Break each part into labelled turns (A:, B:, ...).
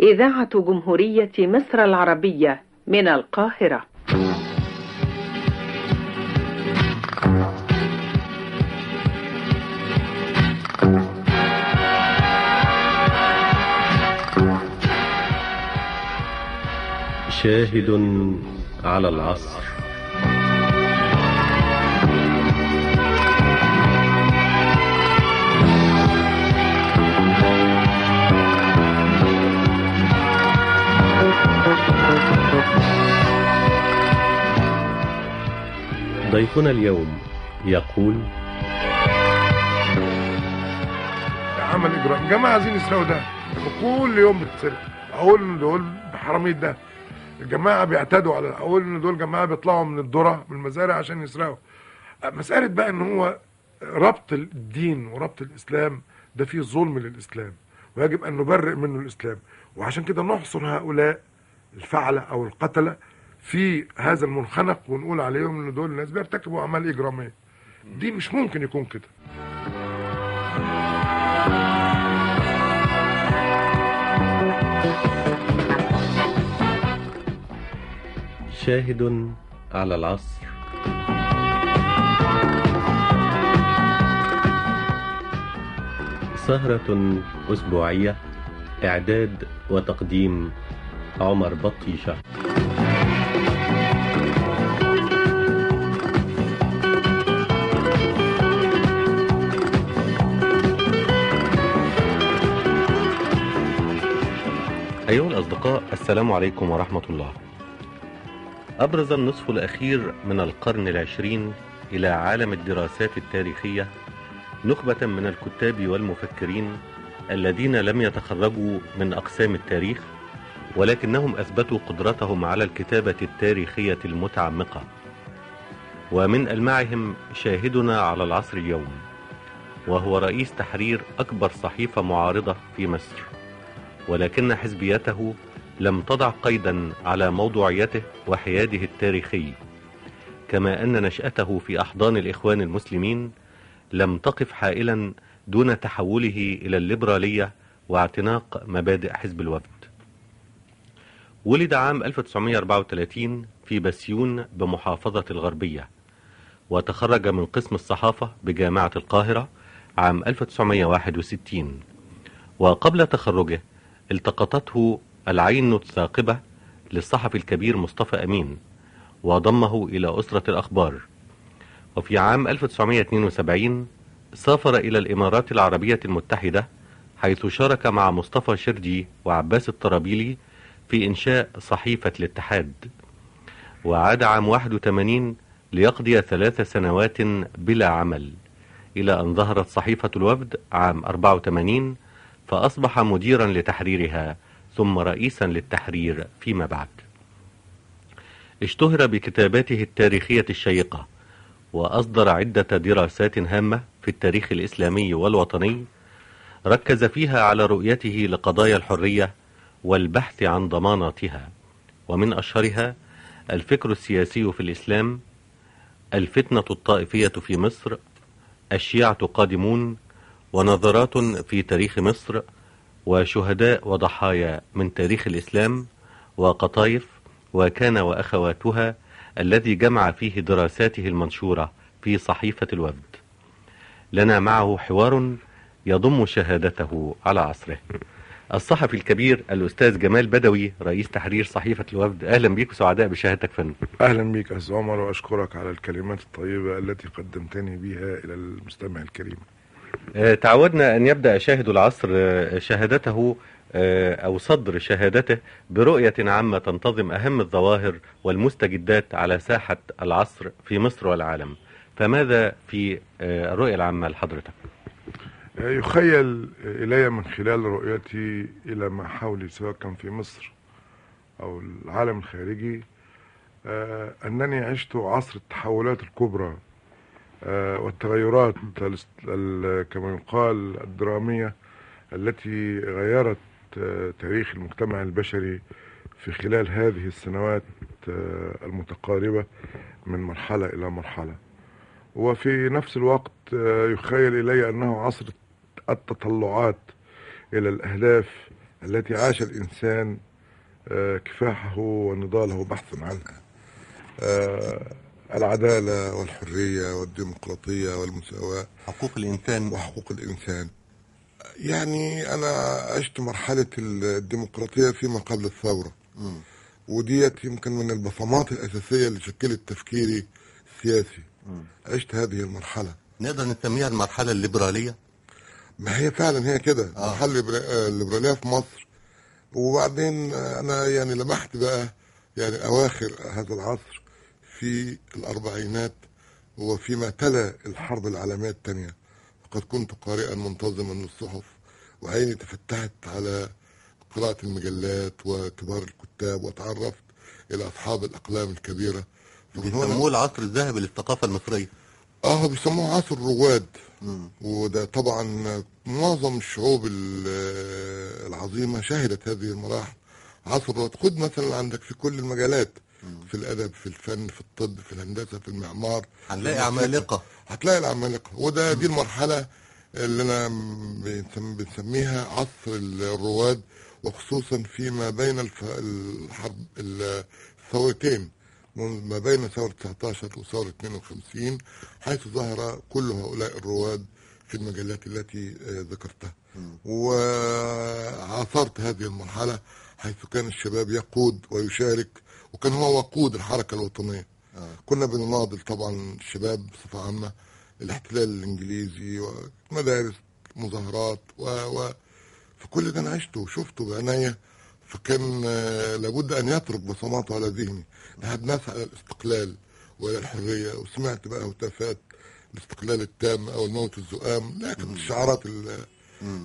A: إذاعة جمهورية مصر العربية من القاهرة.
B: شاهد على العصر. ضيفنا اليوم يقول
C: عمل اجرام جماعة عايزين يسرقوا ده. كل يوم بتسرق. أقول دول حرامية ده. الجماعة بيعتدوا على أقول إن دول جماعة بيطلعوا من الذرة من المزارع عشان يسرقوا. مسألة بقى إن هو ربط الدين وربط الإسلام ده فيه ظلم للإسلام ويجب أن نبرئ منه الإسلام. وعشان كده نحصر هؤلاء الفعلة أو القتلة في هذا المنخنق ونقول عليهم ان دول ناس بيرتكبوا أعمال إجرامية. دي مش ممكن يكون كده.
B: شاهد على العصر. سهرة أسبوعية إعداد وتقديم عمر بطيشة. أيها الأصدقاء السلام عليكم ورحمة الله. أبرز النصف الأخير من القرن العشرين إلى عالم الدراسات التاريخية نخبة من الكتاب والمفكرين الذين لم يتخرجوا من أقسام التاريخ ولكنهم أثبتوا قدرتهم على الكتابة التاريخية المتعمقة. ومن ألمعهم شاهدنا على العصر اليوم وهو رئيس تحرير أكبر صحيفة معارضة في مصر. ولكن حزبيته لم تضع قيدا على موضوعيته وحياده التاريخي. كما أن نشأته في أحضان الإخوان المسلمين لم تقف حائلا دون تحوله إلى الليبرالية واعتناق مبادئ حزب الوفد. ولد عام 1934 في بسيون بمحافظة الغربية وتخرج من قسم الصحافة بجامعة القاهرة عام 1961 وقبل تخرجه التقطته العين الثاقبة للصحفي الكبير مصطفى أمين وضمه إلى أسرة الأخبار. وفي عام 1972 سافر إلى الإمارات العربية المتحدة حيث شارك مع مصطفى شرجي وعباس الطرابيلي في إنشاء صحيفة الاتحاد. وعاد عام 81 ليقضي ثلاث سنوات بلا عمل إلى أن ظهرت صحيفة الوفد عام 84 فأصبح مديرا لتحريرها ثم رئيسا للتحرير فيما بعد. اشتهر بكتاباته التاريخية الشيقة وأصدر عدة دراسات هامة في التاريخ الإسلامي والوطني ركز فيها على رؤيته لقضايا الحرية والبحث عن ضماناتها. ومن أشهرها الفكر السياسي في الإسلام الفتنة الطائفية في مصر الشيعة قادمون ونظرات في تاريخ مصر وشهداء وضحايا من تاريخ الإسلام وقطايف وكان وأخواتها الذي جمع فيه دراساته المنشورة في صحيفة الوفد لنا معه حوار يضم شهادته على عصره. الصحفي الكبير الأستاذ جمال بدوي رئيس تحرير صحيفة الوفد أهلا بيك وسعداء بشهادتك فندم
C: أهلا بيك أستاذ عمر واشكرك على الكلمات الطيبة التي قدمتني بها إلى المستمع الكريم.
B: تعودنا أن يبدأ شاهد العصر آه، شهادته آه، أو صدر شهادته برؤية عامة تنتظم أهم الظواهر والمستجدات على ساحة العصر في مصر والعالم فماذا في آه، الرؤية العامة لحضرتك؟
C: يخيل إلي من خلال رؤيتي إلى ما حولي سواء كان في مصر أو العالم الخارجي آه، أنني عشت عصر التحولات الكبرى آه، والتغيرات ال- ال- كما يقال الدرامية التي غيرت آه، تاريخ المجتمع البشري في خلال هذه السنوات آه، المتقاربة من مرحلة إلى مرحلة. وفي نفس الوقت آه، يخيل إلي أنه عصر التطلعات إلى الأهداف
D: التي عاش الإنسان آه، كفاحه ونضاله بحثا عنها آه، العدالة والحرية والديمقراطية والمساواة.
B: حقوق الإنسان.
D: وحقوق الإنسان. يعني أنا عشت مرحلة الديمقراطية فيما قبل الثورة. وديت يمكن من البصمات الأساسية اللي شكلت تفكيري السياسي
B: مم.
D: عشت هذه المرحلة.
B: نقدر نسميها المرحلة الليبرالية؟
D: ما هي فعلا هي كده.
B: آه.
D: المرحلة الليبرا- آه، الليبرالية في مصر. وبعدين أنا يعني لمحت بقى يعني أواخر هذا العصر. في الأربعينات وفيما تلا الحرب العالمية الثانية فقد كنت قارئا منتظما للصحف وعيني تفتحت على قراءة المجلات وكبار الكتاب وتعرفت إلى أصحاب الأقلام الكبيرة.
B: بيسموه العصر الذهبي للثقافة المصرية.
D: آه بيسموه عصر الرواد.
B: مم.
D: وده طبعا معظم الشعوب ال- العظيمة شهدت هذه المراحل. عصر الرواد. خد مثلا عندك في كل المجالات في الأدب في الفن في الطب في الهندسة في المعمار الموسيقى.
B: عمالقة.
D: هتلاقي العمالقة. وده دي المرحلة اللي بنسم- بنسميها عصر الرواد وخصوصا فيما بين الف... الحرب الثورتين. ما بين ثورة 19 وثورة 52 حيث ظهر كل هؤلاء الرواد في المجالات التي آه، ذكرتها. وعاصرت هذه المرحلة حيث كان الشباب يقود ويشارك وكان هو وقود الحركة الوطنية.
B: آه.
D: كنا بنناضل طبعا الشباب بصفة عامة الاحتلال الإنجليزي ومدارس مظاهرات و, و فكل ده أنا عشته وشفته بعناية. فكان آه، لابد أن يترك بصماته على ذهني. نحن نسعى إلى الاستقلال وإلى الحرية وسمعت بقى هتافات الاستقلال التام أو الموت الزؤام. لكن الشعارات.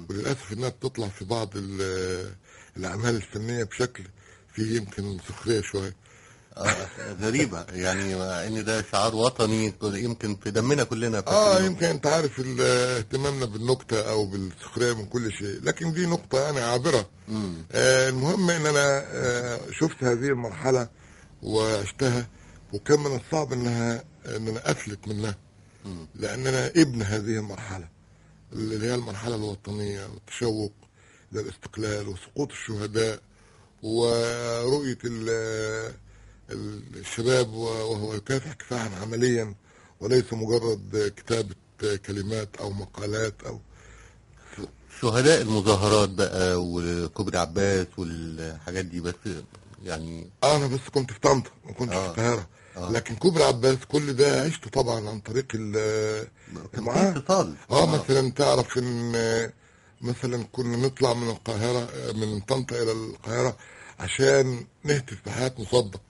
D: وللأسف إنها بتطلع في بعض ال- الأعمال الفنية بشكل فيه يمكن سخرية شوية
B: آه، غريبة يعني مع إن ده شعار وطني يمكن في دمنا كلنا آه.
D: يمكن أنت عارف اهتمامنا بالنكتة أو بالسخرية من كل شيء لكن دي نقطة يعني
B: عابرة.
D: آه المهم إن أنا آه شفت هذه المرحلة وعشتها وكان من الصعب إنها إن أنا أفلت منها
B: مم.
D: لأن أنا ابن هذه المرحلة اللي هي المرحلة الوطنية والتشوق إلى الاستقلال وسقوط الشهداء ورؤية ال- الشباب وهو يكافح كفاحا عمليا وليس مجرد كتابة كلمات أو مقالات أو
B: شهداء المظاهرات بقى وكوبري عباس والحاجات دي بس يعني
D: أنا بس كنت في طنطا ما كنتش
B: آه.
D: في القاهرة
B: آه.
D: لكن كوبري عباس كل ده عشته طبعا عن طريق ال-
B: اتصال
D: آه مثلا تعرف إن آه، مثلا كنا نطلع من القاهرة آه، من طنطا إلى القاهرة عشان نهتف بحياة مصدق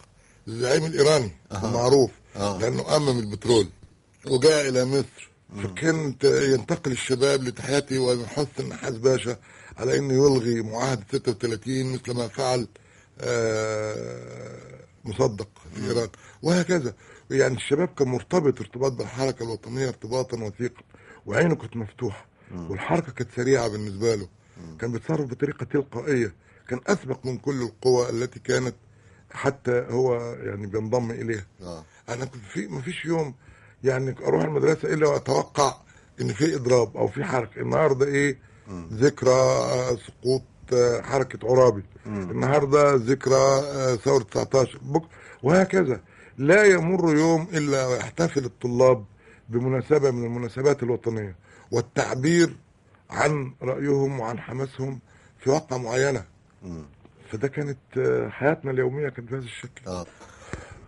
D: الزعيم الإيراني
B: أها.
D: المعروف
B: آه.
D: لأنه أمم البترول. وجاء إلى مصر. فكانت ينتقل الشباب لتحياته ويحث النحاس باشا على إنه يلغي معاهدة 36 مثل ما فعل آه، مصدق في إيران. وهكذا. يعني الشباب كان مرتبط ارتباط بالحركة الوطنية ارتباطا وثيقا وعينه كانت مفتوحة والحركة كانت سريعة بالنسبة له. كان بيتصرف بطريقة تلقائية. كان أسبق من كل القوى التي كانت حتى هو يعني بينضم إليها.
B: آه.
D: أنا كنت في ما فيش يوم يعني أروح المدرسة إلا وأتوقع إن في إضراب أو في حركة. النهارده إيه؟ ذكرى آه، سقوط آه، حركة عرابي. النهارده ذكرى آه، ثورة 19 بك وهكذا. لا يمر يوم إلا ويحتفل الطلاب بمناسبة من المناسبات الوطنية والتعبير عن رأيهم وعن حماسهم في واقعه معينة.
B: مم.
D: فده كانت آه، حياتنا اليومية كانت بهذا الشكل.
B: آه.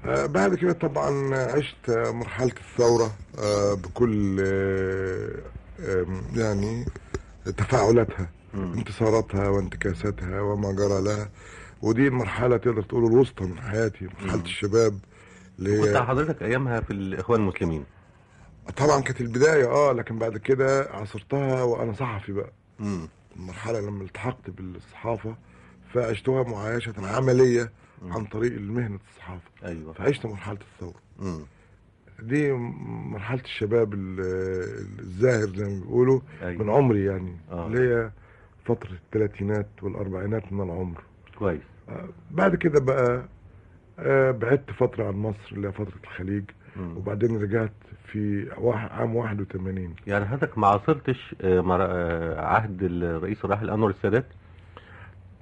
D: آه، بعد كده طبعا عشت آه، مرحلة الثورة آه، بكل آه، يعني تفاعلاتها انتصاراتها وانتكاساتها وما جرى لها. ودي المرحلة تقدر تقول الوسطى من حياتي مرحلة الشباب اللي
B: كنت
D: هي
B: حضرتك أيامها في الإخوان المسلمين؟
D: طبعا كانت البداية آه لكن بعد كده عاصرتها وأنا صحفي بقى.
B: مم.
D: المرحلة لما التحقت بالصحافة فعشتها معايشة عملية عن طريق مهنة الصحافة.
B: أيوه.
D: فعشت مرحلة الثورة.
B: مم.
D: دي مرحلة الشباب ال- الزاهر زي ما بيقولوا
B: أيوة.
D: من عمري يعني.
B: آه.
D: اللي هي فترة الثلاثينات والأربعينات من العمر.
B: كويس.
D: آه، بعد كده بقى آه، بعدت فترة عن مصر اللي هي فترة الخليج.
B: مم.
D: وبعدين رجعت في عام 81
B: يعني حضرتك ما عاصرتش آه، عهد الرئيس الراحل أنور السادات؟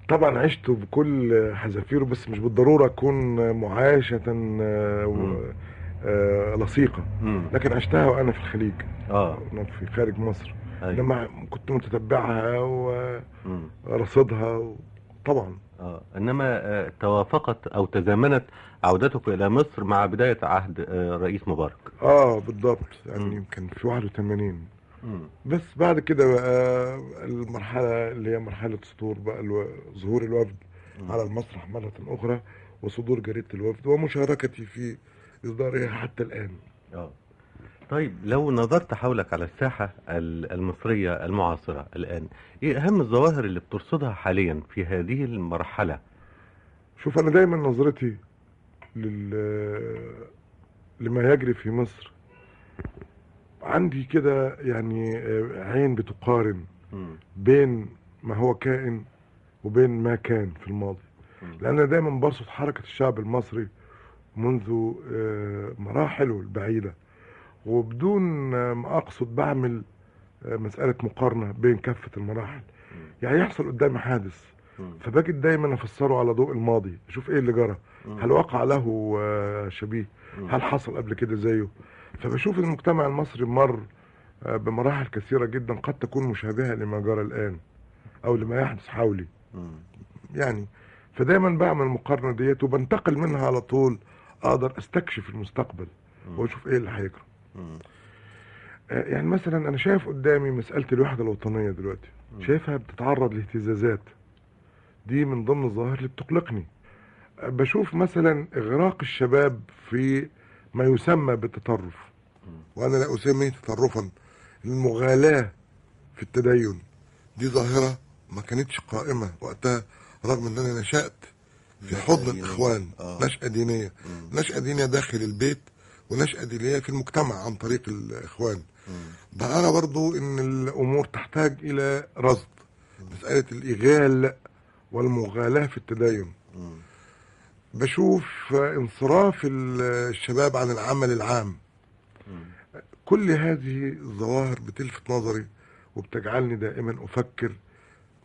C: طبعا عشت بكل حذافيره بس مش بالضرورة أكون معايشه آه،. آه،
B: لصيقة.
C: لكن عشتها وأنا في الخليج آه في خارج مصر
B: أيوة.
C: لما كنت متتبعها. ورصدها طبعا
B: آه إنما آه، توافقت أو تزامنت عودتك إلى مصر مع بداية عهد آه، الرئيس مبارك
C: آه بالضبط يعني. يمكن في 81
B: مم.
C: بس بعد كده بقى المرحلة اللي هي مرحلة صدور بقى ألو... ظهور الوفد
B: مم.
C: على المسرح مرة أخرى وصدور جريدة الوفد ومشاركتي في إصدارها حتى الآن
B: آه طيب لو نظرت حولك على الساحة ال- المصرية المعاصرة الآن إيه أهم الظواهر اللي بترصدها حاليا في هذه المرحلة
C: شوف أنا دايما نظرتي لل لما يجري في مصر عندي كده يعني آه، عين بتقارن. بين ما هو كائن وبين ما كان في الماضي. لأن أنا دايما برصد حركة الشعب المصري منذ آه، مراحله البعيدة وبدون آه، ما أقصد بعمل مسألة مقارنة بين كافة المراحل يعني يحصل قدامي حادث. فبجد دايما أفسره على ضوء الماضي أشوف إيه اللي جرى. هل وقع له شبيه. هل حصل قبل كده زيه فبشوف المجتمع المصري مر آه، بمراحل كثيرة جدا قد تكون مشابهة لما جرى الآن أو لما يحدث حولي. يعني فدايما بعمل المقارنة ديت وبنتقل منها على طول أقدر أستكشف المستقبل
B: مم.
C: وأشوف إيه اللي هيجرى. آه، يعني مثلا أنا شايف قدامي مسألة الوحدة الوطنية دلوقتي. شايفها بتتعرض لاهتزازات دي من ضمن الظواهر اللي بتقلقني آه، بشوف مثلا إغراق الشباب في ما يسمى بالتطرف
B: مم.
C: وأنا لا أسميه تطرفا المغالاة في التدين دي ظاهرة ما كانتش قائمة وقتها رغم ان أنا نشأت في
B: نشأة
C: حضن
B: دينية.
C: الاخوان
B: آه.
C: نشأة دينية
B: مم.
C: نشأة دينية داخل البيت ونشأة دينية في المجتمع عن طريق الإخوان
B: مم.
C: بقى برضو إن الأمور تحتاج إلى رصد مسألة الاغال والمغالاة في التدين
B: مم.
C: بشوف انصراف الشباب عن العمل العام. كل هذه الظواهر بتلفت نظري وبتجعلني دائما أفكر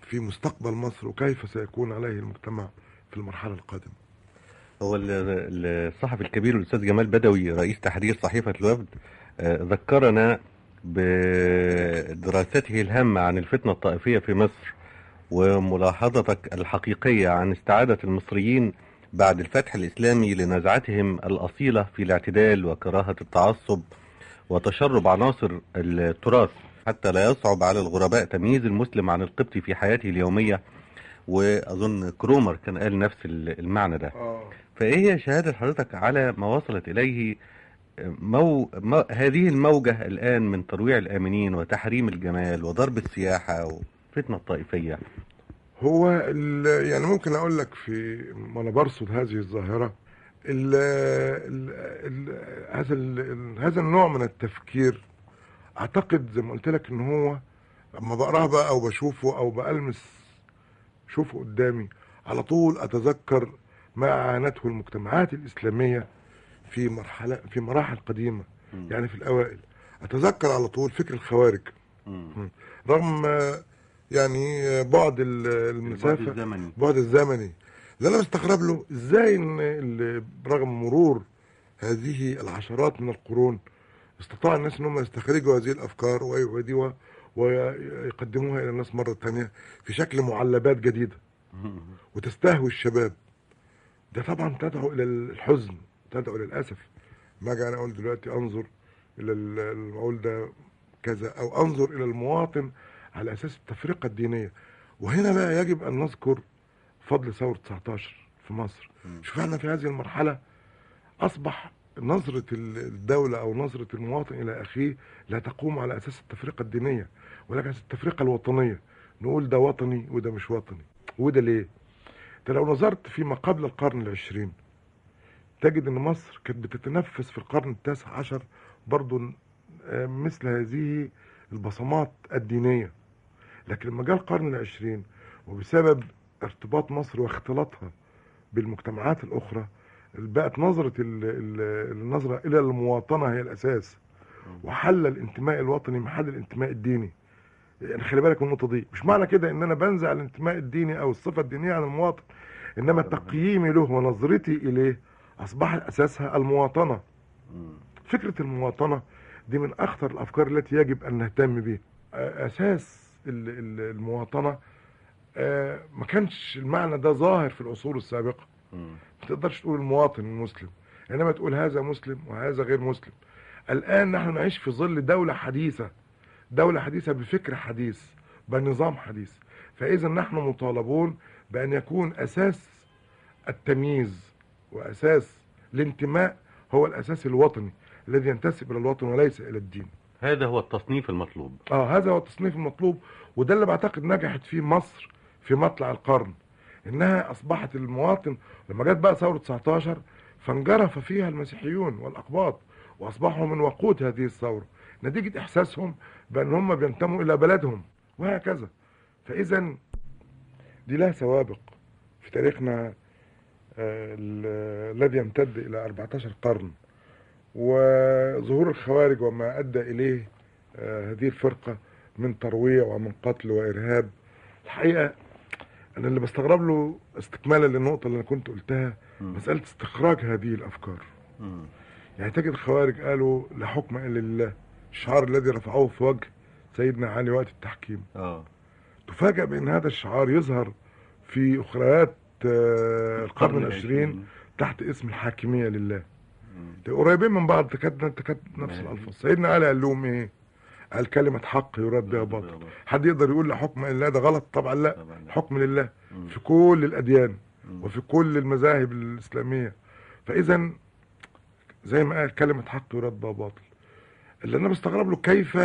C: في مستقبل مصر وكيف سيكون عليه المجتمع في المرحلة القادمة
B: هو ال- ال- الصحفي الكبير الأستاذ جمال بدوي رئيس تحرير صحيفة الوفد آه، ذكرنا بدراسته الهامة عن الفتنة الطائفية في مصر وملاحظتك الحقيقية عن استعادة المصريين بعد الفتح الإسلامي لنزعتهم الأصيلة في الاعتدال وكراهة التعصب وتشرب عناصر التراث حتى لا يصعب على الغرباء تمييز المسلم عن القبطي في حياته اليومية. وأظن كرومر كان قال نفس المعنى ده. فإيه هي شهادة حضرتك على ما وصلت إليه؟ مو... مو... هذه الموجة الآن من ترويع الآمنين وتحريم الجمال وضرب السياحة وفتنة الطائفية.
C: هو يعني ممكن أقول لك في وأنا برصد هذه الظاهرة ال ال ال هذا ال هذا النوع من التفكير أعتقد زي ما قلت لك إن هو اما بقرأه بقى أو بشوفه أو بلمس شوفه قدامي على طول أتذكر ما عانته المجتمعات الإسلامية في مرحلة في مراحل قديمة يعني في الأوائل. أتذكر على طول فكر الخوارج. رغم يعني بعد ال- المسافة
B: الزمني.
C: بعد الزمني. اللي أنا مستغرب له إزاي إن برغم مرور هذه العشرات من القرون استطاع الناس انهم يستخرجوا هذه الأفكار ويعيدوها ويقدموها إلى الناس مرة ثانية في شكل معلبات جديدة. وتستهوي الشباب. ده طبعا تدعو إلى الحزن تدعو إلى الأسف. ما أجي أنا أقول دلوقتي أنظر إلى ال- المقول ده كذا أو أنظر إلى المواطن على أساس التفرقة الدينية. وهنا بقى يجب أن نذكر فضل ثورة 19 في مصر. شوف إحنا في هذه المرحلة أصبح نظرة ال- الدولة أو نظرة المواطن إلى أخيه لا تقوم على أساس التفرقة الدينية ولكن التفرقة الوطنية. نقول ده وطني وده مش وطني. وده ليه؟ انت لو نظرت فيما قبل القرن العشرين تجد إن مصر كانت بتتنفس في القرن التاسع عشر برضو آه، مثل هذه البصمات الدينية. لكن لما جاء القرن العشرين وبسبب ارتباط مصر واختلاطها بالمجتمعات الأخرى بقت نظرة ال- ال- النظرة إلى المواطنة هي الأساس. وحل الانتماء الوطني محل الانتماء الديني. يعني خلي بالك من النقطة دي. مش معنى كده إن أنا بنزع الانتماء الديني أو الصفة الدينية عن المواطن إنما تقييمي له ونظرتي إليه أصبحت أساسها المواطنة.
B: مم.
C: فكرة المواطنة دي من أخطر الأفكار التي يجب أن نهتم بها ال- المواطنة آه، ما كانش المعنى ده ظاهر في العصور
B: السابقة.
C: ما تقدرش تقول المواطن المسلم إنما تقول هذا مسلم وهذا غير مسلم. الآن نحن نعيش في ظل دولة حديثة دولة حديثة بفكر حديث بنظام حديث. فإذا نحن مطالبون بأن يكون أساس التمييز وأساس الانتماء هو الأساس الوطني الذي ينتسب إلى الوطن وليس إلى الدين.
B: هذا هو التصنيف المطلوب.
C: آه هذا هو التصنيف المطلوب وده اللي بعتقد نجحت فيه مصر في مطلع القرن إنها أصبحت المواطن لما جت بقى ثورة 19 فانجرف فيها المسيحيون والأقباط وأصبحوا من وقود هذه الثورة. نتيجة إحساسهم بأن هم بينتموا إلى بلدهم وهكذا. فاذا دي لها سوابق في تاريخنا آه، ال- الذي يمتد إلى 14 قرن. وظهور الخوارج وما أدى إليه آه، هذه الفرقة من ترويع ومن قتل وإرهاب الحقيقة أنا اللي بستغرب له استكمالا للنقطة اللي أنا كنت قلتها. مسألة استخراج هذه الأفكار. يعني تجد الخوارج قالوا لا حكم إلا لله الشعار الذي رفعوه في وجه سيدنا علي وقت التحكيم
B: آه
C: تفاجأ بأن هذا الشعار يظهر في أخريات آه، القرن العشرين تحت اسم الحاكمية لله. قريبين من بعض تكاد تكاد نفس
B: مم.
C: الألفاظ. سيدنا علي قال لهم إيه؟ قال كلمة حق يراد بها باطل. حد يقدر يقول لا حكم ده غلط؟ طبعا لا. الحكم لله. في كل الأديان
B: مم.
C: وفي كل المذاهب الإسلامية. فاذا زي ما قال كلمة حق يراد بها باطل. اللي أنا بستغرب له كيف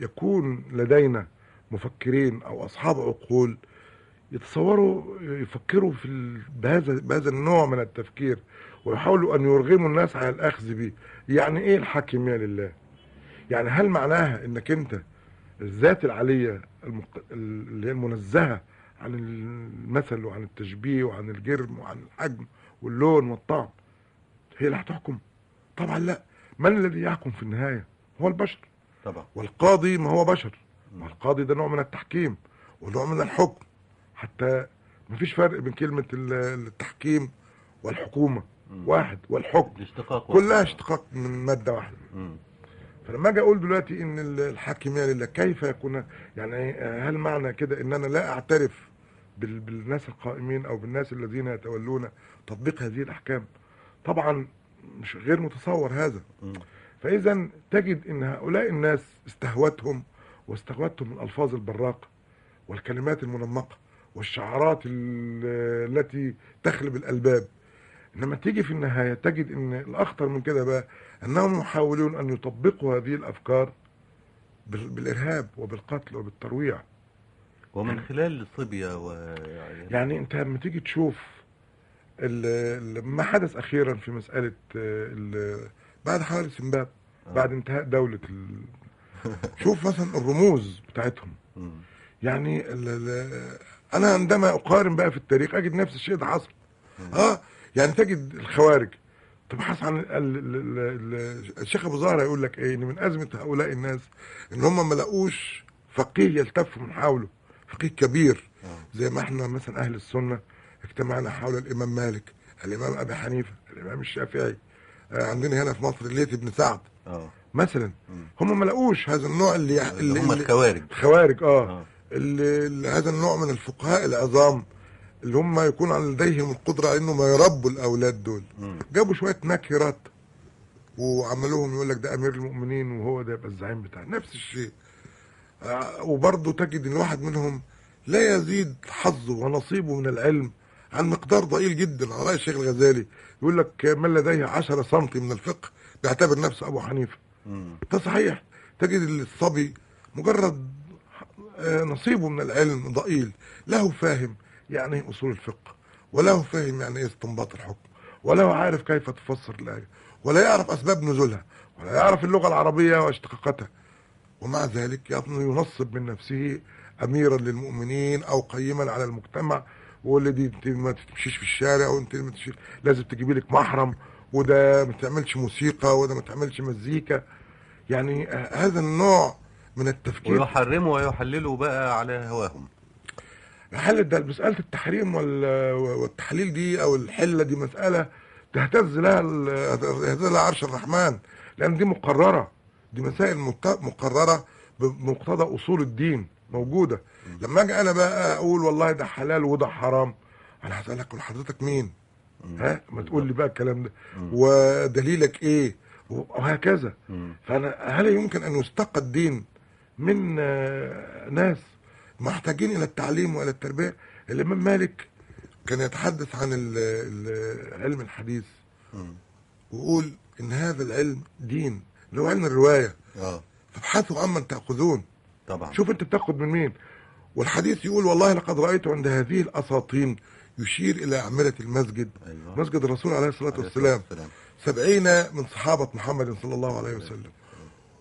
C: يكون لدينا مفكرين أو أصحاب عقول يتصوروا يفكروا في بهذا بهذا النوع من التفكير ويحاولوا أن يرغموا الناس على الأخذ به يعني إيه الحاكميه لله؟ يعني هل معناها إنك أنت الذات العالية المق... اللي هي المنزهة عن المثل وعن التشبيه وعن الجرم وعن الحجم واللون والطعم هي اللي هتحكم؟ طبعا لا. من الذي يحكم في النهاية؟ هو البشر.
B: طبعا.
C: والقاضي ما هو بشر. ما القاضي ده نوع من التحكيم ونوع من الحكم. حتى ما فيش فرق بين كلمة ال- التحكيم والحكومة.
B: مم.
C: واحد والحكم كلها. اشتقاق من مادة
B: واحدة.
C: فلما أجي أقول دلوقتي إن ال- الحاكميه لله كيف يكون يعني هل معنى كده إن أنا لا أعترف بال- بالناس القائمين أو بالناس الذين يتولون تطبيق هذه الأحكام طبعا مش غير متصور هذا. فاذا تجد إن هؤلاء الناس استهوتهم واستهوتهم الألفاظ البراقة والكلمات المنمقة والشعارات ال- التي تخلب الألباب إنما تيجي في النهاية تجد إن الأخطر من كده بقى أنهم يحاولون أن يطبقوا هذه الأفكار بال- بالإرهاب وبالقتل وبالترويع
B: ومن خلال صبية و
C: يعني أنت لما تيجي تشوف ما حدث أخيرا في مسألة ال- بعد حوالي سنباب
B: آه.
C: بعد انتهاء دولة ال... شوف مثلا الرموز بتاعتهم. يعني ال ال أنا عندما أقارن بقى في التاريخ أجد نفس الشيء ده حصل آه يعني تجد الخوارج تبحث عن ال ال ال ال الشيخ أبو زهرة يقول لك إيه إن من أزمة هؤلاء الناس إن هم ما لقوش فقيه يلتف من حوله فقيه كبير
B: آه.
C: زي ما إحنا مثلا أهل السنة اجتمعنا حول الإمام مالك الإمام أبي حنيفة الإمام الشافعي آه عندنا هنا في مصر الليث بن سعد
B: آه
C: مثلا. هم ما لقوش هذا النوع اللي يح-
B: اللي هم الخوارج
C: الخوارج
B: آه,
C: اللي هذا النوع من الفقهاء العظام اللي هم يكون لديهم القدرة على انهم يربوا الأولاد دول. جابوا شوية نكرات وعملوهم يقول لك ده أمير المؤمنين وهو ده يبقى الزعيم بتاعه نفس الشيء. آه، وبرضه تجد إن واحد منهم لا يزيد حظه ونصيبه من العلم عن مقدار ضئيل جدا. على رأي الشيخ الغزالي يقول لك من لديه 10 سم من الفقه بيعتبر نفسه أبو
B: حنيفة.
C: ده صحيح. تجد الصبي مجرد آه، نصيبه من العلم ضئيل له فاهم. يعني أصول الفقه وله فاهم يعني إيه استنباط الحكم وله عارف كيف تفسر الآية ولا يعرف أسباب نزولها ولا يعرف اللغة العربية واشتقاقاتها. ومع ذلك ينصب من نفسه اميرا للمؤمنين أو قيما على المجتمع واللي دي أنت ما تمشيش في الشارع وأنت ما تمشيش لازم تجيبي لك محرم وده ما تعملش موسيقى وده ما تعملش مزيكا. يعني آه، هذا النوع من التفكير.
B: ويحرموا ويحللوا بقى على هواهم.
C: حل ده مسألة التحريم وال- والتحليل دي أو الحلة دي مسألة تهتز لها تهتز لها عرش الرحمن؟ لأن دي مقررة. دي مسائل مقررة بمقتضى أصول الدين موجودة. لما أجي أنا بقى أقول والله ده حلال وده حرام أنا هسألك حضرتك مين؟ ها؟ ما تقول لي بقى الكلام ده. ودليلك إيه؟ وهكذا.
B: مم.
C: فأنا هل يمكن أن يستقى الدين من ناس محتاجين إلى التعليم وإلى التربية. الإمام مالك كان يتحدث عن ال- ال- علم الحديث. ويقول إن هذا العلم دين اللي هو علم الرواية.
B: آه.
C: فابحثوا عمن تأخذون.
B: طبعا.
C: شوف أنت بتاخد من مين. والحديث يقول والله لقد رأيت عند هذه الأساطين يشير إلى أعمدة المسجد.
B: أيوه.
C: مسجد الرسول عليه الصلاة
B: عليه
C: والسلام.
B: والسلام.
C: سبعين من صحابة محمد صلى الله عليه وسلم.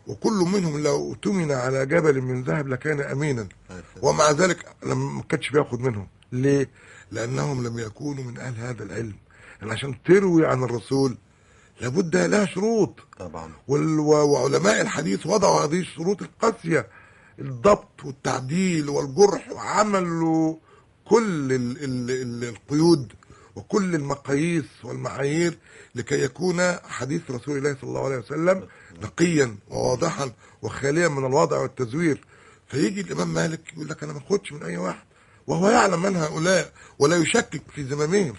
C: وكل منهم لو اؤتمن على جبل من ذهب لكان
B: عليه السلام.
C: ومع ذلك لم كانش بياخد منهم. ليه؟ لأنهم لم يكونوا من أهل هذا العلم. يعني عشان تروي عن الرسول لابد لها شروط.
B: طبعا.
C: وعلماء الحديث وضعوا هذه الشروط القاسية. الضبط والتعديل والجرح وعملوا كل ال ال ال القيود وكل المقاييس والمعايير لكي يكون حديث رسول الله صلى الله عليه وسلم نقيا وواضحا وخاليا من الوضع والتزوير. فيجي الإمام مالك يقول لك أنا ما اخدش من أي واحد وهو يعلم من هؤلاء ولا يشكك في زمامهم.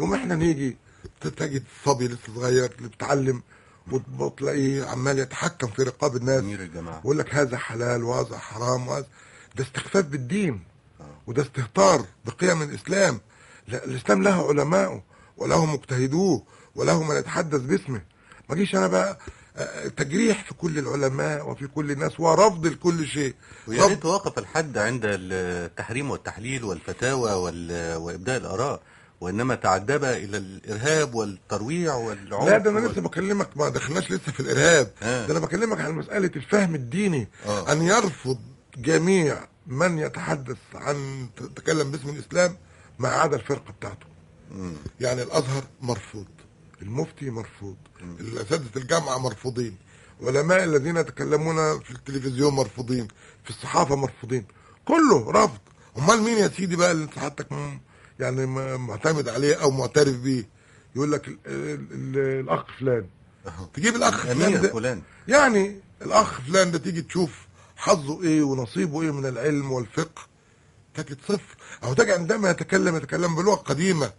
C: يوم إحنا نيجي تجد صبي لسه صغير اللي بيتعلم وت- وتلاقيه عمال يتحكم في رقاب الناس ويقول لك هذا حلال وهذا حرام وهذا ده استخفاف بالدين وده استهتار بقيم الإسلام. لا الإسلام له علماءه وله مجتهدوه وله من يتحدث باسمه. ما جيش أنا بقى آه، تجريح في كل العلماء وفي كل الناس ورفض لكل شيء
B: ويا ريت وقف الحد عند التحريم والتحليل والفتاوى وال- وإبداء الآراء وإنما تعدى بقى إلى الإرهاب والترويع والعنف
C: لا ده
B: أنا
C: لسه بكلمك ما دخلناش لسه في الإرهاب
B: آه.
C: ده أنا بكلمك عن مسألة الفهم الديني
B: آه.
C: أن يرفض جميع من يتحدث عن تتكلم باسم الإسلام ما عدا الفرقة بتاعته. يعني الأزهر مرفوض المفتي مرفوض الأساتذة الجامعة مرفوضين علماء الذين يتكلمون في التلفزيون مرفوضين في الصحافة مرفوضين. كله رفض. أمال مين يا سيدي بقى اللي سعادتك م- يعني معتمد عليه أو معترف بيه؟ يقول لك ال- ال- ال- الأخ فلان. تجيب الأخ فلان ده.
B: فلان.
C: يعني الأخ فلان ده تيجي تشوف حظه إيه ونصيبه إيه من العلم والفقه. تجد صفر أو تجد عندما يتكلم يتكلم بلغه قديمه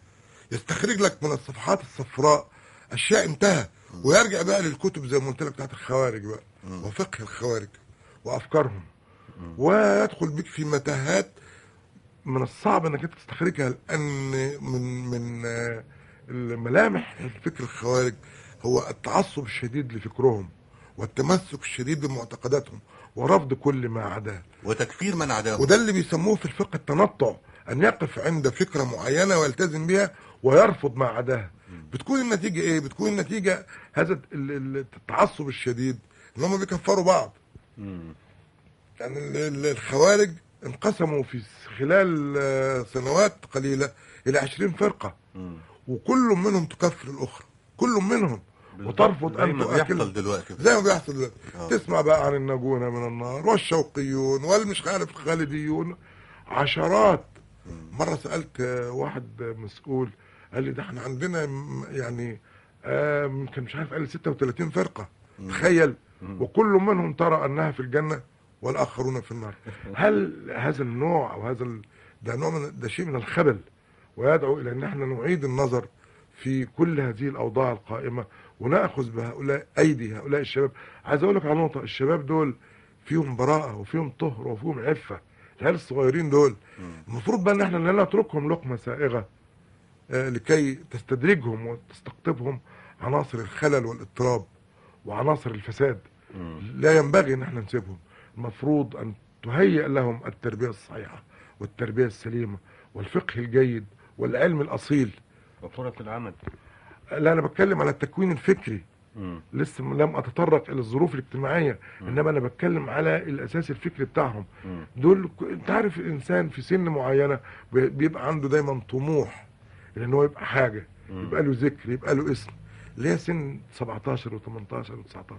C: يستخرج لك من الصفحات الصفراء. أشياء انتهى. ويرجع بقى للكتب زي ما قلت لك بتاعت الخوارج بقى وفقه الخوارج وأفكارهم. ويدخل بك في متاهات من الصعب إنك أنت تستخرجها لأن من من آه، الملامح الفكر الخوارج هو التعصب الشديد لفكرهم والتمسك الشديد بمعتقداتهم ورفض كل ما عداه.
B: وتكفير من عداهم.
C: وده اللي بيسموه في الفقه التنطع أن يقف عند فكرة معينة ويلتزم بها ويرفض ما عداها بتكون النتيجة إيه؟ بتكون النتيجة هذا ال- ال- التعصب الشديد إن هم بيكفروا بعض. يعني ال- ال- الخوارج انقسموا في خلال آه، سنوات قليلة إلى 20 فرقة.
B: مم.
C: وكل منهم تكفر الأخرى. كل منهم. وترفض ان تؤكل
B: دلوقتي.
C: زي ما بيحصل دلوقتي.
B: آه.
C: تسمع بقى عن الناجون من النار والشوقيون والمش عارف الخالديون عشرات. مرة سألت آه، واحد مسؤول قال لي ده إحنا عندنا يعني آه، يمكن مش عارف قال لي 36 فرقة تخيل. وكل منهم ترى أنها في الجنة والآخرون في النار. هل هذا النوع أو هذا. ده نوع من ده شيء من الخبل ويدعو إلى إن إحنا نعيد النظر في كل هذه الأوضاع القائمة ونأخذ بهؤلاء أيدي هؤلاء الشباب. عايز أقول لك على نقطة الشباب دول فيهم براءة وفيهم طهر وفيهم عفة. العيال الصغيرين دول المفروض بقى إن إحنا لا نتركهم لقمة سائغة. آه، لكي تستدرجهم وتستقطبهم عناصر الخلل والاضطراب وعناصر الفساد. لا ينبغي إن إحنا نسيبهم. المفروض أن تهيئ لهم التربية الصحيحة والتربية السليمة والفقه الجيد والعلم الأصيل.
B: وفرص العمل.
C: لا أنا بتكلم على التكوين الفكري.
B: مم.
C: لسه لم أتطرق إلى الظروف الاجتماعية إنما أنا بتكلم على الأساس الفكري بتاعهم.
B: مم.
C: دول انت عارف الإنسان في سن معينة بي- بيبقى عنده دايما طموح إن هو يبقى
B: حاجة.
C: يبقى له ذكر يبقى له اسم. اللي هي سن 17 و18 و19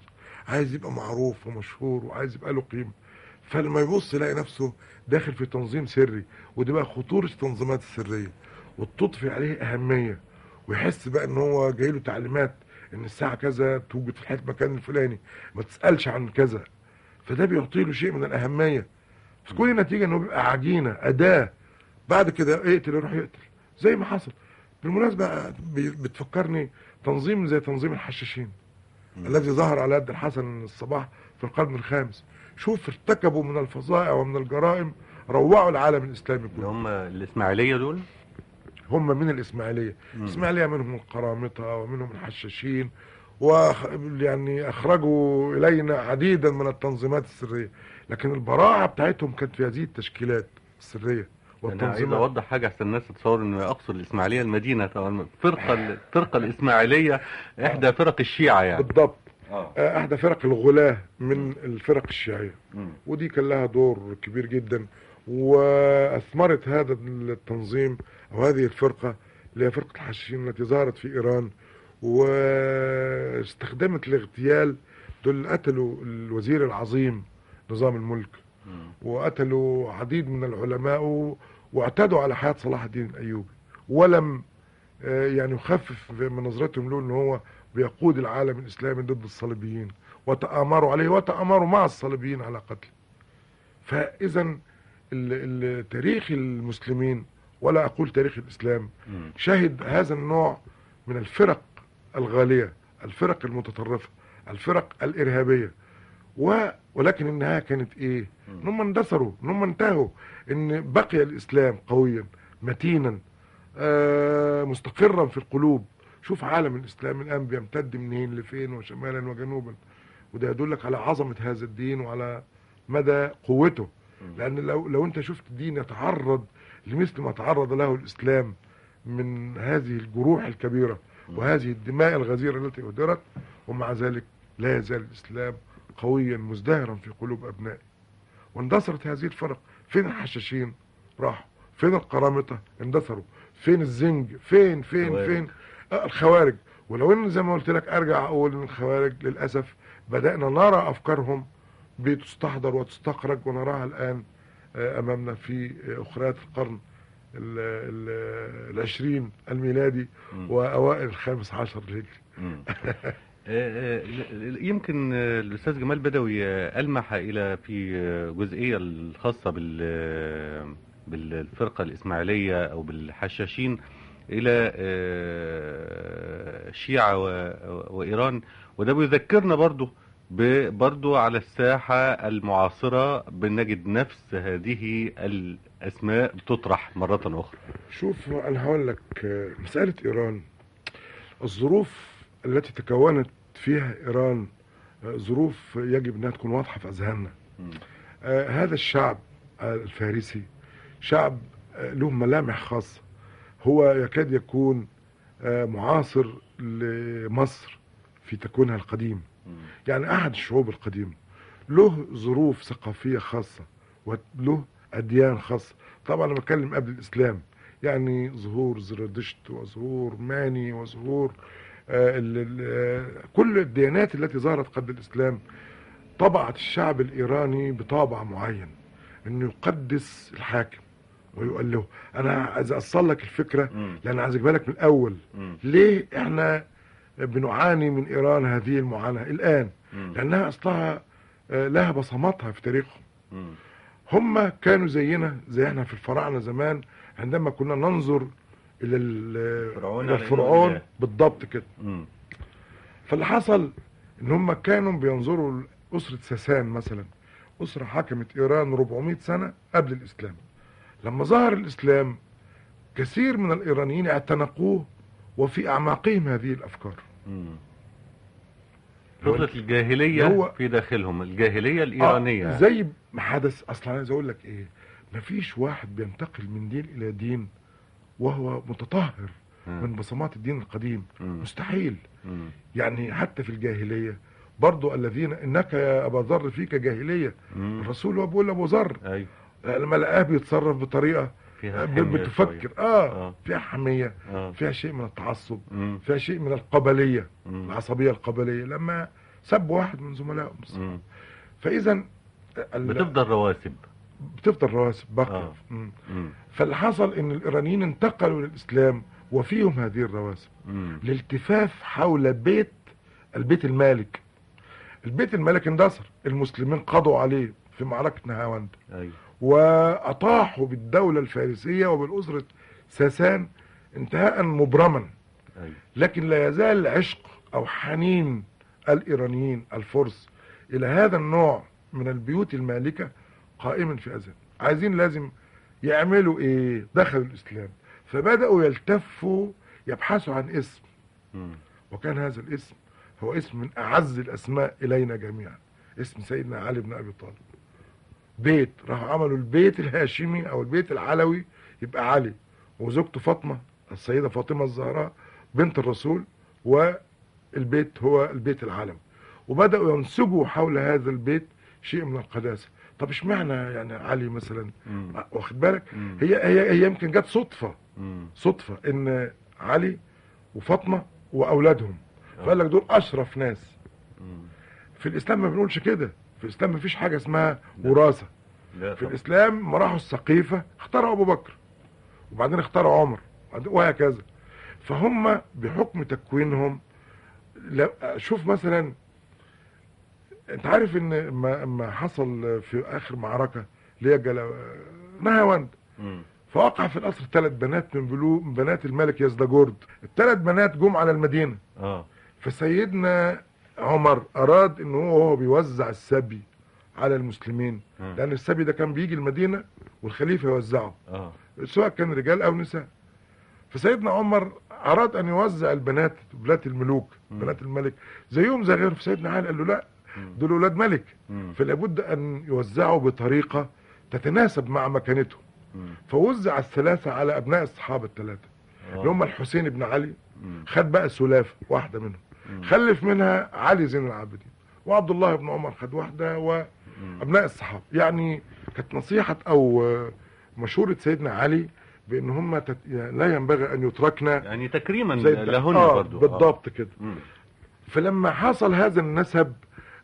C: عايز يبقى معروف ومشهور وعايز يبقى له قيمة. فلما يبص يلاقي نفسه داخل في تنظيم سري ودي بقى خطورة التنظيمات السرية. وتضفي عليه أهمية ويحس بقى إن هو جاي له تعليمات إن الساعة كذا توجد في الحته المكان الفلاني. ما تسألش عن كذا. فده بيعطي له شيء من الأهمية. فتكون النتيجه انه بيبقى عجينة أداة. بعد كده اقتل يروح يقتل. زي ما حصل. بالمناسبة بي- بتفكرني تنظيم زي تنظيم الحشاشين. الذي ظهر على يد الحسن الصباح في القرن الخامس. شوف ارتكبوا من الفظائع ومن الجرائم روعوا العالم
B: الإسلامي
C: كله.
B: هم الإسماعيلية دول؟
C: هم من
B: الإسماعيلية.
C: الاسماعيليه منهم القرامطة ومنهم الحشاشين. وأخ... يعني أخرجوا إلينا عديدا من التنظيمات السرية. لكن البراعة بتاعتهم كانت في هذه التشكيلات السرية.
B: أنا عايز اوضح حاجة عشان الناس تتصور إن أقصد الإسماعيلية المدينة طبعا الفرقه الفرقه الإسماعيلية إحدى فرق الشيعة يعني.
C: بالضبط.
B: آه.
C: آه، إحدى فرق الغلاة من الفرق
B: الشيعية.
C: ودي كان لها دور كبير جدا. وأثمرت هذا التنظيم أو هذه الفرقة اللي هي فرقة الحشاشين التي ظهرت في إيران واستخدمت الاغتيال دول اللي قتلوا الوزير العظيم نظام الملك. وقتلوا عديد من العلماء واعتدوا على حياة صلاح الدين الأيوبي. ولم آه، يعني يخفف من نظرتهم له إن هو بيقود العالم الإسلامي ضد الصليبيين وتآمروا عليه وتآمروا مع الصليبيين على قتله. ال- تاريخ المسلمين ولا أقول تاريخ الإسلام
B: مم.
C: شهد هذا النوع من الفرق الغالية الفرق المتطرفة الفرق الإرهابية. و ولكن النهايه كانت إيه؟ ان هم اندثروا ان هم انتهوا إن بقي الإسلام قويا متينا آه مستقرا في القلوب. شوف عالم الإسلام الآن بيمتد منين؟ لفين؟ وشمالا وجنوبا. وده يدلك على عظمة هذا الدين وعلى مدى قوته. لأن لو لو أنت شفت دين يتعرض لمثل ما تعرض له الإسلام من هذه الجروح الكبيرة وهذه الدماء الغزيرة التي أهدرت ومع ذلك لا يزال الإسلام قويا مزدهرا في قلوب ابنائه واندثرت هذه الفرق. فين الحشاشين؟ راحوا. فين القرامطة؟ اندثروا. فين الزنج؟ فين فين
B: خوارج.
C: فين؟ آه الخوارج. ولو إن زي ما قلت لك أرجع أقول إن الخوارج للأسف بدأنا نرى أفكارهم بتستحضر وتستخرج ونراها الآن آه، أمامنا في آه، أخريات القرن ال- ال- العشرين الميلادي. وأوائل الخامس عشر الهجري
B: يمكن آه، الأستاذ جمال بدوي آه، ألمح إلى في آه، جزئية الخاصة بال آه، بالفرقة الإسماعيلية أو بالحشاشين إلى آه، الشيعه وإيران. وده بيذكرنا برضو ب- برضو على الساحة المعاصرة بنجد نفس هذه الأسماء تطرح مرة أخرى.
C: شوف أنا هقول لك آه، مسألة إيران الظروف التي تكونت فيها إيران آه، ظروف يجب إنها تكون واضحة في أذهاننا.
B: مم.
C: آه، هذا الشعب آه، الفارسي شعب له ملامح خاصة. هو يكاد يكون معاصر لمصر في تكوينها القديم. يعني أحد الشعوب القديمة. له ظروف ثقافية خاصة وله أديان خاصة. طبعا أنا بتكلم قبل الإسلام. يعني ظهور زرادشت وظهور ماني وظهور كل الديانات التي ظهرت قبل الإسلام طبعت الشعب الإيراني بطابع معين إنه يقدس الحاكم ويؤله أنا عايز أوصل لك الفكرة
B: مم.
C: لأن عايز اجيبها لك من الأول
B: مم.
C: ليه إحنا بنعاني من إيران هذه المعاناة الآن
B: مم.
C: لأنها أصلها آه، لها بصماتها في تاريخهم. هم كانوا زينا زي إحنا في الفراعنة زمان عندما كنا ننظر
B: إلى
C: الفرعون
B: إله.
C: بالضبط كده
B: مم.
C: فاللي حصل إن هم كانوا بينظروا لأسرة ساسان مثلا أسرة حكمت إيران 400 سنة قبل الإسلام لما ظهر الإسلام كثير من الإيرانيين اعتنقوه وفي أعماقهم هذه الأفكار
B: مم. الجاهلية
C: هو-
B: في داخلهم الجاهلية الإيرانية
C: آه زي ما حدث أنا عايز أقول لك إيه مفيش واحد بينتقل من دين إلى دين وهو متطهر. من بصمات الدين القديم. مستحيل. يعني حتى في الجاهلية برضو الذين إنك يا أبا ذر فيك جاهلية
B: مم.
C: الرسول هو بيقول لأبو ذر
B: أيوة
C: لما لقاه بيتصرف بطريقة
B: فيها حمية
C: بتفكر
B: شوية.
C: آه
B: آه.
C: فيها حمية
B: آه.
C: فيها شيء من التعصب
B: مم.
C: فيها شيء من القبلية
B: مم.
C: العصبية القبلية لما سب واحد من زملائهم
B: مم.
C: فإذا
B: بتفضل رواسب
C: بتفضل رواسب باقيه
B: آه.
C: مم.
B: مم.
C: فاللي حصل إن الإيرانيين انتقلوا للاسلام وفيهم هذه الرواسب. الالتفاف حول بيت البيت المالك البيت المالك اندثر المسلمين قضوا عليه في معركة نهاوند
B: أيوه
C: وأطاحوا بالدولة الفارسية وبالأسرة ساسان انتهاء مبرما
B: أيوه
C: لكن لا يزال عشق أو حنين الإيرانيين الفرس إلى هذا النوع من البيوت المالكة قائما في أذهان عايزين لازم يعملوا إيه؟ دخلوا الإسلام. فبدأوا يلتفوا يبحثوا عن اسم. وكان هذا الاسم هو اسم من أعز الأسماء إلينا جميعا. اسم سيدنا علي بن أبي طالب. بيت راحوا عملوا البيت الهاشمي أو البيت العلوي يبقى علي. وزوجته فاطمة السيدة فاطمة الزهراء بنت الرسول والبيت هو البيت العلوي. وبدأوا ينسجوا حول هذا البيت شيء من القداسة. طب اشمعنى يعني علي مثلا
B: مم.
C: واخد بالك. هي هي هي يمكن جت صدفة
B: مم.
C: صدفة إن علي وفاطمة وأولادهم
B: آه.
C: فقال لك دول أشرف ناس. في الإسلام ما بنقولش كده في الإسلام ما فيش حاجة اسمها
B: وراثة
C: في. الإسلام لما راحوا السقيفه اختاروا أبو بكر وبعدين اختاروا عمر وهكذا فهم بحكم تكوينهم لا شوف مثلا انت عارف ان ما ما حصل في اخر معركة اللي هي جلا- نهاوند. فوقع في القصر ثلاث بنات من بلو بنات الملك يزدجرد الثلاث بنات جم على المدينة
B: آه
C: فسيدنا عمر أراد إن هو وهو بيوزع السبي على المسلمين
B: آه.
C: لأن السبي ده كان بيجي المدينة والخليفة يوزعه
B: آه
C: سواء كان رجال أو نساء فسيدنا عمر أراد أن يوزع البنات بنات الملوك
B: مم.
C: بنات الملك زيهم زي غيرهم فسيدنا علي قال له لا. دول أولاد ملك
B: مم.
C: فلا بد أن يوزعوا بطريقة تتناسب مع مكانتهم. فوزع الثلاثة على أبناء الصحابة الثلاثة
B: آه.
C: اللي هم الحسين بن علي. خد بقى سلافه واحدة منهم. خلف منها علي زين العابدين وعبد الله بن عمر خد
B: واحدة.
C: وابناء الصحابة يعني كانت نصيحة أو آه، مشورة سيدنا علي بأن هم تت... لا ينبغي أن يتركنا
B: يعني تكريما لهن
C: آه
B: برضو
C: بالضبط كده
B: مم.
C: فلما حصل هذا النسب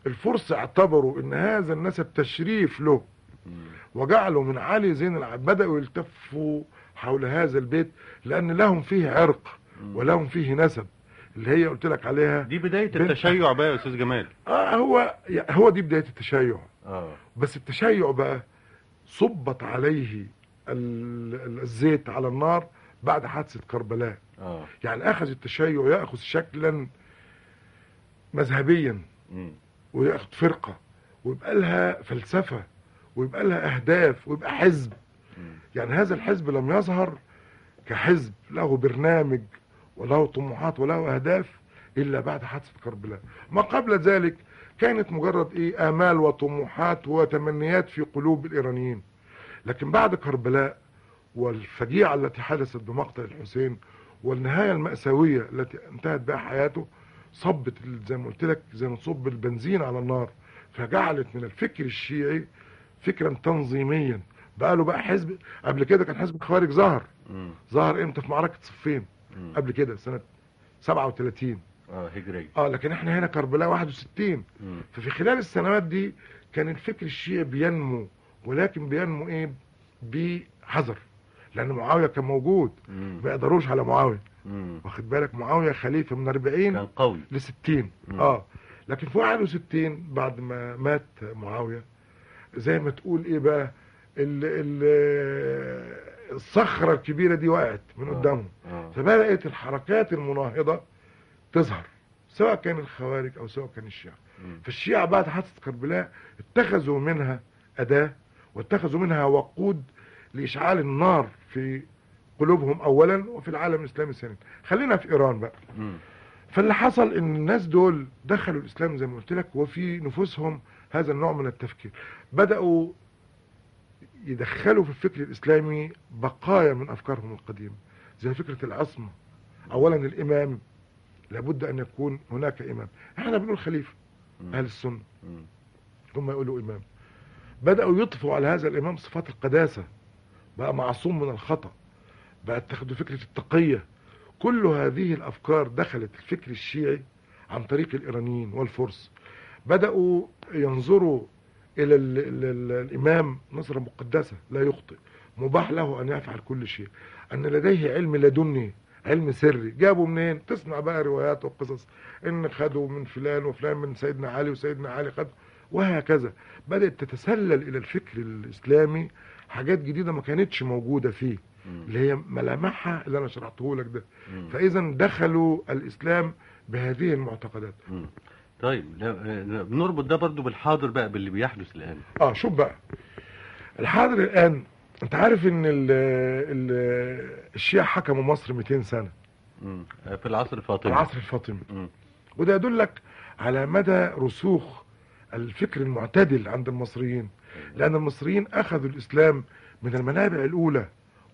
C: الفرس اعتبروا إن هذا النسب تشريف له. وجعلوا من علي زين العابدين بدأوا يلتفوا حول هذا البيت لأن لهم فيه عرق. ولهم فيه نسب اللي هي قلت لك عليها
B: دي بداية التشيع بقى يا أستاذ جمال
C: آه هو هو دي بداية التشيع
B: آه
C: بس التشيع بقى صبت عليه ال- ال- الزيت على النار بعد حادثة كربلاء
B: آه
C: يعني أخذ التشيع يأخذ شكلا مذهبيا. وياخد فرقة ويبقى لها فلسفة ويبقى لها أهداف ويبقى حزب. يعني هذا الحزب لم يظهر كحزب له برنامج وله طموحات وله أهداف إلا بعد حادثة كربلاء. ما قبل ذلك كانت مجرد إيه؟ آمال وطموحات وتمنيات في قلوب الإيرانيين. لكن بعد كربلاء والفجيعة التي حدثت بمقتل الحسين والنهاية المأساوية التي انتهت بها حياته صبت زي ما قلت لك زي ما تصب البنزين على النار فجعلت من الفكر الشيعي فكرا تنظيميا. بقى له بقى حزب قبل كده كان حزب الخوارج ظهر. ظهر إمتى؟ في معركة صفين. قبل كده سنة 37
B: آه هجرية
C: آه لكن إحنا هنا كربلاء 61
B: مم.
C: ففي خلال السنوات دي كان الفكر الشيعي بينمو ولكن بينمو إيه؟ بحذر. لأن معاوية كان موجود.
B: مم.
C: ما يقدروش على معاوية.
B: مم.
C: واخد بالك معاوية خليفة من 40
B: كان قوي
C: ل 60
B: مم.
C: آه لكن في 61 بعد ما مات معاوية زي ما تقول إيه بقى ال ال الصخرة الكبيرة دي وقعت من
B: آه.
C: قدامهم
B: آه
C: فبدات الحركات المناهضة تظهر سواء كان الخوارج أو سواء كان الشيعة
B: مم.
C: فالشيعة بعد حادثة كربلاء اتخذوا منها أداة واتخذوا منها وقود لإشعال النار في قلوبهم أولا وفي العالم الإسلامي ثانيا. خلينا في إيران بقى.
B: مم.
C: فاللي حصل إن الناس دول دخلوا الإسلام زي ما قلت لك وفي نفوسهم هذا النوع من التفكير. بدأوا يدخلوا في الفكر الإسلامي بقايا من أفكارهم القديمة زي فكرة العصمة. أولا الإمام لابد أن يكون هناك إمام. إحنا بنقول. أهل السنة.
B: مم.
C: هم يقولوا إمام. بدأوا يضفوا على هذا الإمام صفات القداسة بقى معصوم من الخطأ. بقى اتخذوا فكرة التقية. كل هذه الأفكار دخلت الفكر الشيعي عن طريق الإيرانيين والفرس. بدأوا ينظروا إلى ال ال ال الإمام نصره مقدسه لا يخطئ. مباح له أن يفعل كل شيء. أن لديه علم لدني علم سري. جابوا منين؟ تسمع بقى روايات وقصص. إن خدوا من فلان وفلان من سيدنا علي وسيدنا علي خد. وهكذا. بدأت تتسلل إلى الفكر الإسلامي. حاجات جديدة ما كانتش موجودة فيه. اللي هي ملامحها اللي أنا شرحته لك ده. فإذا دخلوا الإسلام بهذه المعتقدات.
B: طيب بنربط ده برضو بالحاضر بقى باللي بيحدث الآن.
C: آه شوف بقى. الحاضر الآن أنت عارف إن ال ال الشيعة حكموا مصر 200 سنة.
B: مم. في العصر الفاطمي
C: العصر الفاطمي. وده يدلك على مدى رسوخ الفكر المعتدل عند المصريين. لأن المصريين أخذوا الإسلام من المنابع الأولى.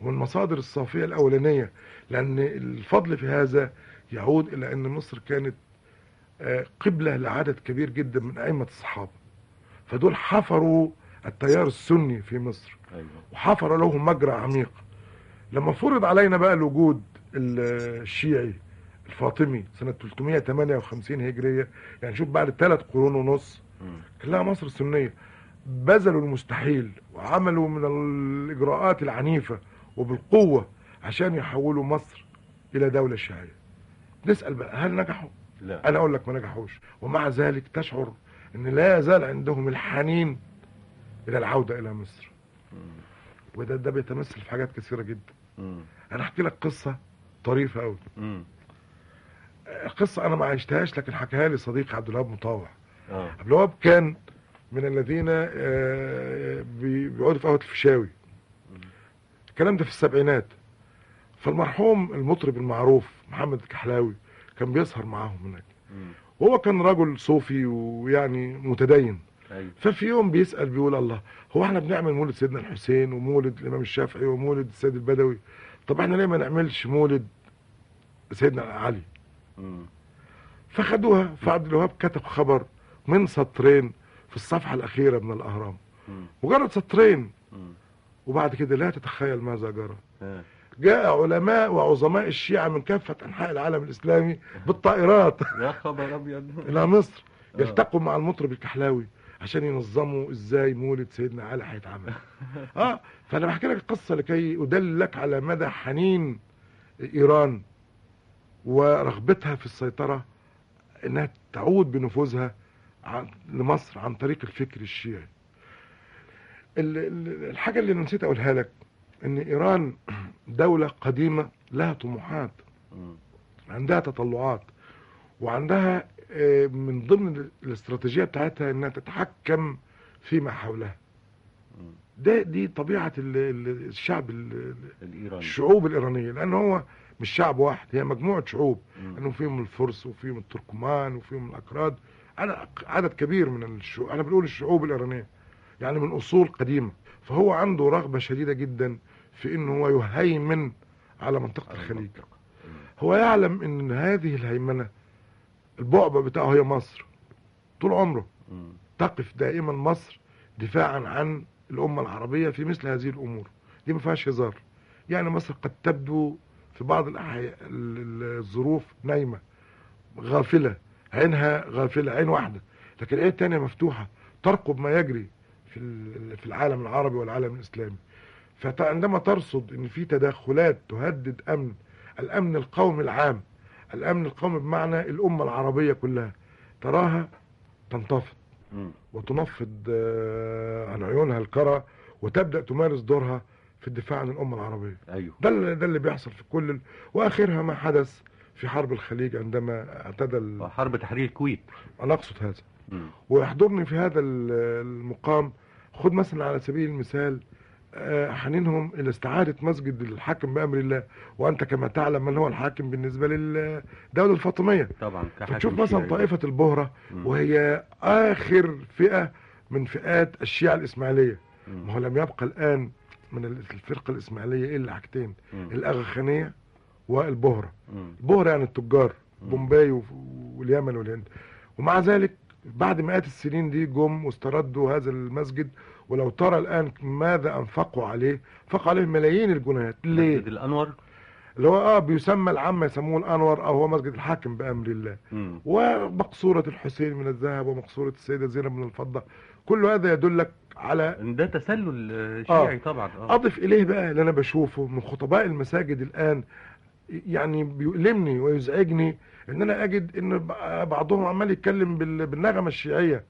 C: ومن المصادر الصافية الأولانية لأن الفضل في هذا يعود إلى أن مصر كانت آه، قبلة لعدد كبير جدا من أئمة الصحابة. فدول حفروا التيار السني في مصر
B: أيوه.
C: وحفر له مجرى عميق. لما فرض علينا بقى الوجود ال- الشيعي الفاطمي سنة 358 هجرية يعني شوف بعد ثلاث قرون ونص. كلها مصر السنية بذلوا المستحيل وعملوا من الإجراءات العنيفة وبالقوة عشان يحولوا مصر إلى دولة شيعية. نسأل بقى هل نجحوا؟
B: لا.
C: أنا أقول لك ما نجحوش. ومع ذلك تشعر أن لا يزال عندهم الحنين إلى العودة إلى مصر. وده ده بيتمثل في حاجات كثيرة جدا.
B: مم.
C: أنا احكي لك قصة طريفة قوي
B: مم.
C: قصة أنا ما عشتهاش لكن حكاها لي صديقي عبد الوهاب مطاوع
B: آه.
C: عبد الوهاب كان من الذين آه، بي- بيقعدوا في قهوة الفيشاوي. الكلام ده في السبعينات فالمرحوم المطرب المعروف محمد الكحلاوي كان بيسهر معاهم هناك. وهو كان رجل صوفي ويعني متدين
B: أيوه
C: ففي يوم بيسأل بيقول الله هو إحنا بنعمل مولد سيدنا الحسين ومولد الإمام الشافعي ومولد السيد البدوي طب إحنا ليه ما نعملش مولد سيدنا علي
B: مم.
C: فخدوها فعبد الوهاب كتب خبر من سطرين في الصفحة الأخيرة من الأهرام
B: مم.
C: مجرد سطرين
B: مم.
C: وبعد كده لا تتخيل ماذا جرى.
B: آه.
C: جاء علماء وعظماء الشيعة من كافة أنحاء العالم الإسلامي بالطائرات.
B: يا خبر أبيض.
C: إلى مصر.
B: آه.
C: يلتقوا مع المطرب الكحلاوي عشان ينظموا إزاي مولد سيدنا علي هيتعمل آه فأنا بحكي لك القصة لكي أدلك على مدى حنين إيران ورغبتها في السيطرة إنها تعود بنفوذها لمصر عن طريق الفكر الشيعي. ال- ال- الحاجة اللي أنا نسيت أقولها لك إن إيران دولة قديمة لها طموحات. عندها تطلعات وعندها آه، من ضمن الاستراتيجية بتاعتها إنها تتحكم فيما حولها. ده دي ال- الشعب ال-
B: الإيراني
C: الشعوب الإيرانية لأن هو مش شعب واحد هي مجموعة شعوب. أنه فيهم الفرس وفيهم التركمان وفيهم الأكراد عدد- كبير من الشعوب إحنا بنقول الشعوب الإيرانية يعني من أصول قديمة. فهو عنده رغبة شديدة جدا في إنه هو يهيمن على منطقة
B: على
C: الخليج. هو يعلم إن هذه الهيمنة البعبع بتاعه هي مصر. طول عمره. تقف دائما مصر دفاعا عن الأمة العربية في مثل هذه الأمور. دي ما فيهاش هزار. يعني مصر قد تبدو في بعض الأحياء ال- ال- الظروف نايمة غافلة. عينها غافلة عين واحدة. لكن العين الثانية مفتوحة. ترقب ما يجري في ال- في العالم العربي والعالم الإسلامي فعندما ترصد إن في تدخلات تهدد أمن الأمن القومي العام الأمن القومي بمعنى الأمة العربية كلها تراها تنتفض. وتنفض آه، عن عيونها الكرة وتبدأ تمارس دورها في الدفاع عن الأمة العربية
B: أيوه
C: ده اللي, ده اللي بيحصل في كل ال... وآخرها ما حدث في حرب الخليج عندما اعتدى.
B: حرب تحرير الكويت
C: أنا أقصد هذا. ويحضرني في هذا ال- المقام خد مثلا على سبيل المثال آه، حنينهم إلى استعادة مسجد الحاكم بأمر الله وأنت كما تعلم من هو الحاكم بالنسبة للدولة الفاطمية
B: طبعا
C: فتشوف مثلا البهرة
B: مم.
C: وهي آخر فئة من فئات الشيعة الإسماعيلية
B: مم.
C: ما هو لم يبقى الآن من الفرقة الإسماعيلية إلا حاجتين والبهرة
B: مم.
C: البهرة يعني التجار. بومباي واليمن والهند ومع ذلك بعد مئات السنين دي جم واستردوا هذا المسجد ولو ترى الآن ماذا أنفقوا عليه أنفقوا عليه ملايين الجنيهات. ليه؟
B: مسجد الأنور؟
C: اللي هو آه بيسمى العامة يسموه الأنور أو هو مسجد الحاكم بأمر الله.
B: مم.
C: ومقصورة الحسين من الذهب ومقصورة السيدة زينب من الفضة. كل هذا يدلك على
B: ده تسلل آه، شيعي طبعا آه.
C: أضف إليه بقى اللي أنا بشوفه من خطباء المساجد الآن يعني بيؤلمني ويزعجني ان أنا اجد ان بعضهم عمال يتكلم بال- بالنغمة الشيعية.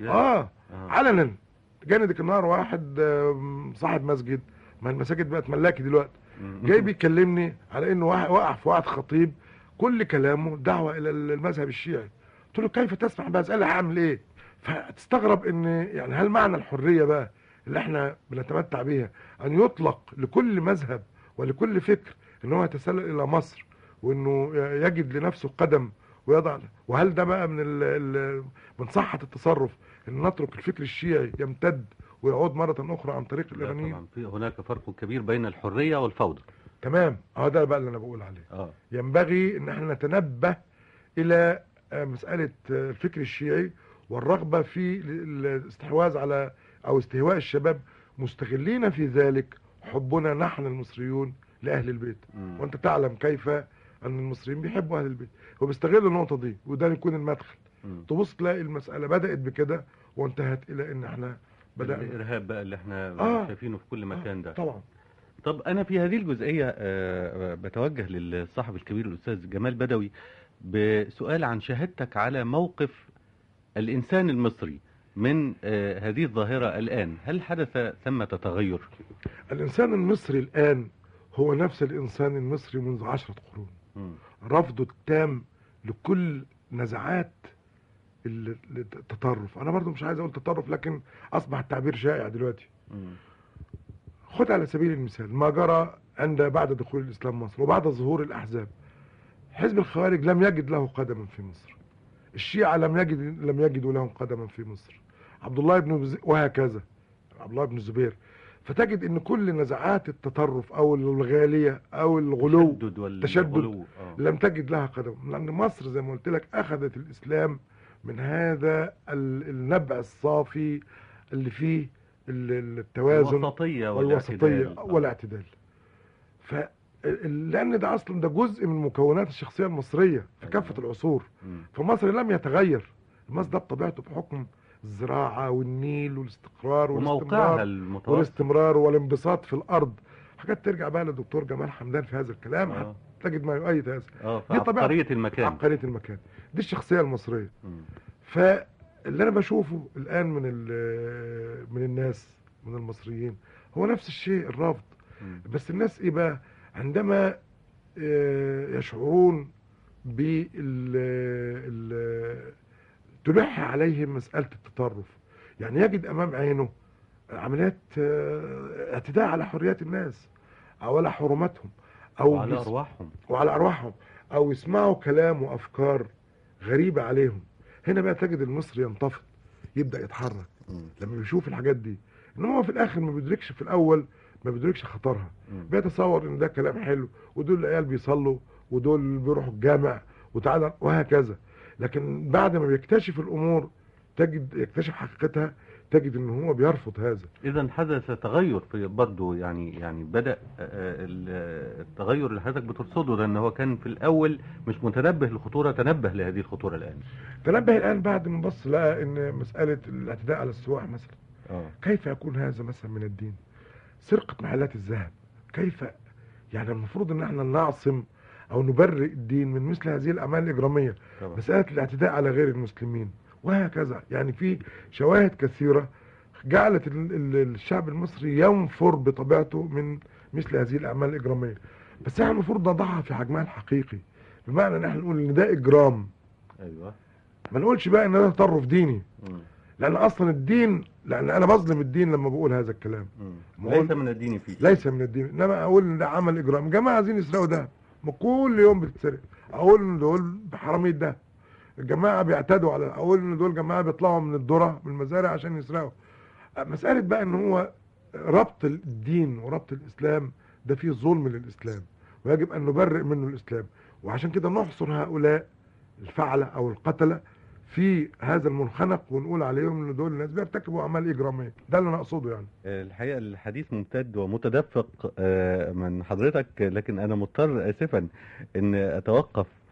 B: يا-
C: آه.
B: آه.
C: علنا. جاندك النهار واحد آه، صاحب مسجد. ما المساجد بقت ملاكي دلوقتي. جاي بيكلمني على إنه واحد- وقع في وقت خطيب. كل كلامه دعوة إلى المذهب الشيعي. قلت له كيف تسمح بهذا قال لي هعمل إيه؟ فتستغرب إن يعني هل معنى الحرية بقى اللي إحنا بنتمتع بيها أن يطلق لكل مذهب ولكل فكر إن هو يتسلل إلى مصر؟ وإنه يجد لنفسه قدم ويضع وهل ده بقى من ال ال من صحة التصرف إن نترك الفكر الشيعي يمتد ويعود مرة أخرى عن طريق
B: لا
C: الإيرانيين؟
B: طبعا في هناك فرق كبير بين الحرية والفوضى.
C: تمام. آه ده بقى اللي أنا بقول عليه.
B: آه.
C: ينبغي إن إحنا نتنبه إلى آه، مسألة آه، الفكر الشيعي والرغبة في ال- الاستحواذ على أو استهواء الشباب. مستغلين في ذلك حبنا نحن المصريون لأهل البيت.
B: مم.
C: وأنت تعلم كيف أن المصريين بيحبوا أهل البيت وبيستغلوا النقطة دي وده يكون المدخل. تبص تلاقي المسألة بدأت بكده وانتهت إلى إن إحنا بدأنا
B: الإرهاب بقى اللي إحنا
C: آه.
B: شايفينه في كل مكان ده
C: طبعا
B: طب أنا في هذه الجزئية آه، بتوجه للصاحب الكبير الأستاذ جمال بدوي بسؤال عن شهادتك على موقف الإنسان المصري من آه، هذه الظاهرة الآن هل حدث ثمة تغير
C: الإنسان المصري الآن هو نفس الإنسان المصري منذ عشرة قرون. رفضه التام لكل نزعات ال- التطرف. أنا برضو مش عايز أقول تطرف لكن أصبح التعبير شائع دلوقتي. خد على سبيل المثال ما جرى عند بعد دخول الإسلام مصر وبعد ظهور الأحزاب. حزب الخوارج لم يجد له قدما في مصر. الشيعة لم يجد لم يجدوا لهم قدما في مصر. عبد الله بن وهكذا عبد الله بن الزبير. فتجد إن كل نزعات التطرف أو الغالية أو الغلو تشدد.
B: والغلو. آه.
C: لم تجد لها قدم لأن مصر زي ما قلت لك أخذت الإسلام من هذا ال- النبع الصافي اللي فيه ال- التوازن
B: الوسطية
C: والوسطية
B: والاعتدال.
C: ف لأن ده أصلا ده جزء من مكونات الشخصية المصرية في كافة
B: أيوة.
C: العصور
B: مم.
C: فمصر لم يتغير مصر ده بطبيعته بحكم الزراعة والنيل والاستقرار والاستمرار والاستمرار والانبساط في الأرض. حاجات ترجع بقى للدكتور جمال حمدان في هذا الكلام
B: آه.
C: تجد ما يؤيد هذا.
B: آه
C: دي طبيعة-
B: عبقرية المكان.
C: عبقرية المكان. دي الشخصية المصرية.
B: مم.
C: فاللي أنا بشوفه الآن من من الناس من المصريين هو نفس الشيء الرفض.
B: مم.
C: بس الناس إيه بقى؟ عندما آه، يشعرون بال تلح عليهم مسألة التطرف. يعني يجد أمام عينه عمليات آه، اعتداء على حريات الناس أو على حرماتهم أو
B: وعلى
C: بيس-
B: أرواحهم.
C: وعلى أرواحهم أو يسمعوا كلام وأفكار غريبة عليهم. هنا بقى تجد المصري ينتفض يبدأ يتحرك. لما بيشوف الحاجات دي إنما هو في الآخر ما بيدركش في الأول ما بيدركش خطرها. بيتصور إن ده كلام حلو ودول العيال بيصلوا ودول بيروحوا الجامع وتعالى وهكذا. لكن بعد ما بيكتشف الأمور تجد يكتشف حقيقتها تجد إن هو بيرفض هذا.
B: اذا حدث تغير في برضه يعني يعني بدأ آه، ال- التغير اللي حضرتك بترصده ده إن هو كان في الأول مش متنبه للخطوره تنبه لهذه الخطورة الآن.
C: تنبه الآن بعد ما بص لقى إن مسألة الاعتداء على السواح مثلا.
B: آه.
C: كيف يكون هذا مثلا من الدين؟ سرقة محلات الذهب كيف؟ يعني المفروض إن إحنا نعصم أو نبرئ الدين من مثل هذه الأعمال الإجرامية.
B: طبعا.
C: مسألة الاعتداء على غير المسلمين وهكذا. يعني في شواهد كثيرة جعلت ال- ال- الشعب المصري ينفر بطبيعته من مثل هذه الأعمال الإجرامية. بس إحنا المفروض نضعها في حجمها الحقيقي. بمعنى إن إحنا نقول إن ده إجرام.
B: أيوه.
C: ما نقولش بقى إن ده تطرف ديني.
B: مم.
C: لأن أصلا الدين لأن أنا بظلم الدين لما بقول هذا الكلام.
B: ليس من الدين فيه.
C: ليس من الدين. إنما أقول إن ده عمل إجرام. جماعة عايزين يسرقوا ده. كل يوم بتتسرق. أقول إن دول حراميه ده. الجماعة بيعتدوا على أقول إن دول جماعة بيطلعوا من الذرة من المزارع عشان يسرقوا. مسألة بقى إن هو ربط الدين وربط الإسلام ده فيه ظلم للإسلام ويجب أن نبرئ منه الإسلام. وعشان كده نحصر هؤلاء الفعلة أو القتلة في هذا المنخنق ونقول عليهم ان دول الناس بيرتكبوا أعمال إجرامية. ده اللي أنا أقصده يعني.
B: الحقيقة الحديث ممتد ومتدفق آه، من حضرتك لكن أنا مضطر آسفا أن أتوقف. آه،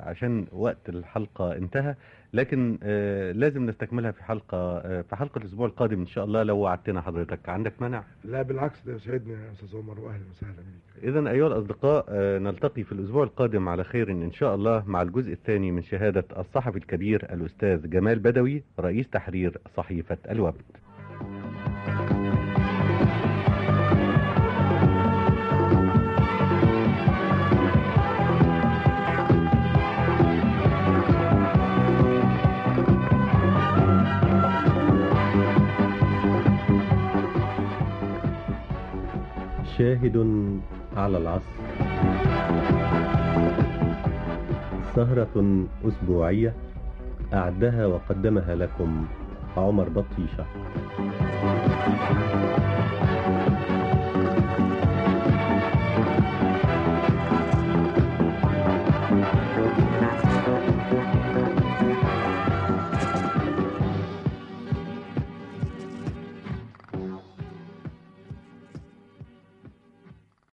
B: عشان وقت الحلقة انتهى لكن آه، لازم نستكملها في حلقة آه، في حلقة الأسبوع القادم إن شاء الله لو وعدتنا حضرتك. عندك مانع؟
C: لا بالعكس ده يسعدني يا أستاذ عمر واهلا وسهلا بيك.
B: إذا أيها الأصدقاء آه، نلتقي في الأسبوع القادم على خير إن شاء الله مع الجزء الثاني من شهادة الصحفي الكبير الأستاذ جمال بدوي رئيس تحرير صحيفة الوفد
E: شاهد على العصر. سهرة أسبوعية أعدها وقدمها لكم عمر بطيشة.